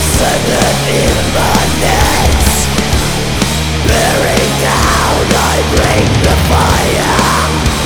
sending down, I bring the fire.